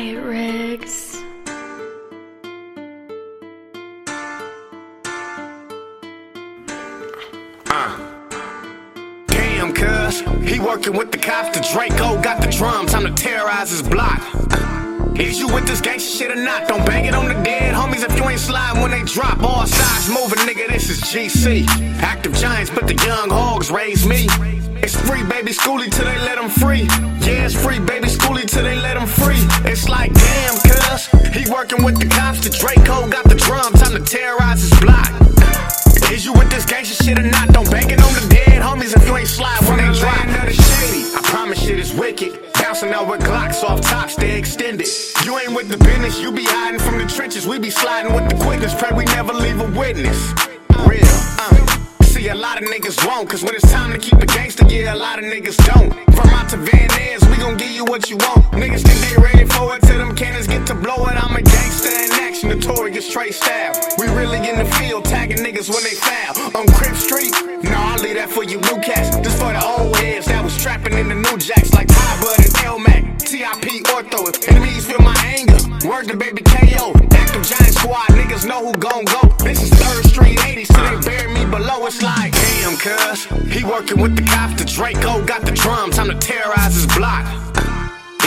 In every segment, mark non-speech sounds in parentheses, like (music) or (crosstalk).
Hey, Riggs. Uh. Damn, cuz, he working with the cops. The Draco got the drums. Time to terrorize his block. Is you with this gangsta shit or not? Don't bang it on the dead if you ain't sliding when they drop. All sides moving, nigga. This is GC. Active giants, but the young hogs raise me. It's free, baby schoolie till they let them free. Yeah, it's free, baby schoolie till they let them free. It's like, damn, cuz, he working with the cops. The Draco got the drum, Time to terrorize his block. Is you with this gangsta shit or not? Don't bang it you be hiding from the trenches. We be sliding with the quickness. Pray we never leave a witness. Real, uh. See, a lot of niggas won't, cause when it's time to keep it gangster, yeah, a lot of niggas don't. From out to Van Ness, we gon' give you what you want. Niggas think they ready for it till them cannons get to blow it. I'm a gangster in action, notorious Trey style. We really in the field, tagging niggas when they foul. On Crip Street, no, I'll leave that for you new cats. Just for the old heads that was trapping in the new jacks like Ty Bud and L-Mac. TIP Ortho, Word to baby KO. Active Giant Squad, niggas know who gon' go. This is 3rd Street 80s, so they bury me below. It's like, damn, cuz. He working with the cops, the Draco got the drums. Time to terrorize his block.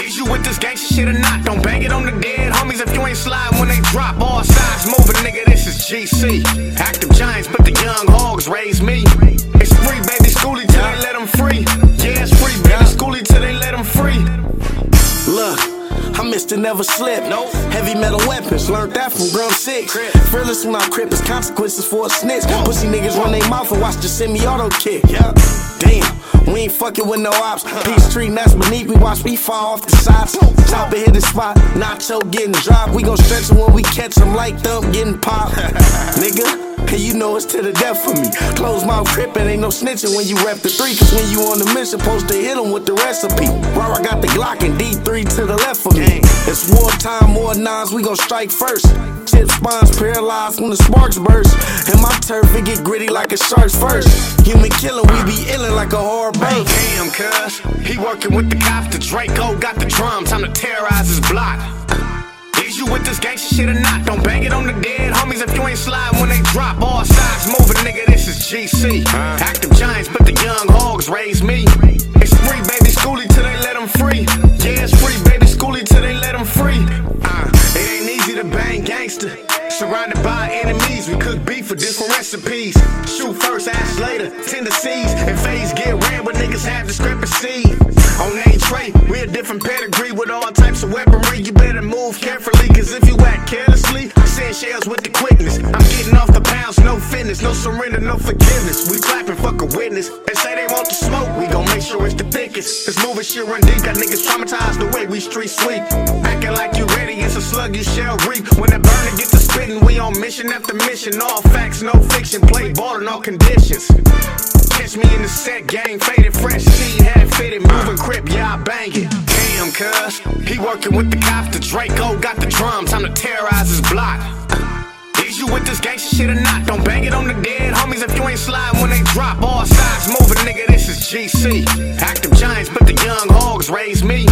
Is you with this gangsta shit or not? Don't bang it on the dead homies if you ain't slide when they drop. All sides moving, nigga. This is GC. Active Giants, but the young hogs raise me. It's free, baby schoolie till let them free. I missed it, never slip. Nope. Heavy metal weapons, learned that from Grum 6. Crip. Fearless when I'm crip, it's consequences for a snitch. Pussy niggas run their mouth and watch the semi auto kick. Yeah. Damn, we ain't fucking with no ops. Uh-uh. Peace tree, that's beneath me, watch me fall off the sides. Top and hit the spot, nacho getting dropped. We gon' stretch when we catch 'em like thump getting popped. (laughs) Nigga. And you know it's to the death for me. Close mouth crippin', ain't no snitching when you rap the three. Cause when you on the mission, supposed to hit 'em with the recipe. Raw, I got the Glock and D3 to the left of me. It's wartime, more nines, we gon' strike first. Tip spines paralyzed when the sparks burst. And my turf, it get gritty like a shark's first. Human killing, we be illin' like a hard bank. Damn, cuz. He working with the cops, the Draco got the drums. Time to terrorize his block. With this gangsta shit or not? Don't bang it on the dead homies if you ain't slide when they drop. All sides moving, nigga. This is GC. Active giants, but the young hogs raise me. It's free, baby schoolie till they let them free. Yeah, it's free, baby schoolie till they let them free. Uh, it ain't easy to bang gangster. Surrounded by enemies, we cook beef for different recipes. Shoot first, ask later. Tendencies and phase get ran, but niggas have discrepancy. On A tray, we a different pedigree with all types of weaponry. You better move carefully, shells with the quickness. I'm getting off the pounds, no fitness, no surrender, no forgiveness. We clapping, fuck a witness. They say they want the smoke, we gon' make sure it's the thickest. This moving shit run deep, got niggas traumatized the way we street sweep. Acting like you ready, it's a slug you shall reap. When the burner get to spitting, we on mission after mission. All facts, no fiction, play ball in all conditions. Catch me in the set game, faded fresh, seed hat fitted, moving crip, yeah, I bang it. Damn, cuz, he working with the cops, the Draco got the drums, time to terrorize his block. You with this gangsta shit or not? Don't bang it on the dead homies if you ain't slide when they drop. All sides moving, nigga, this is GC. Active giants, but the young hogs raise me.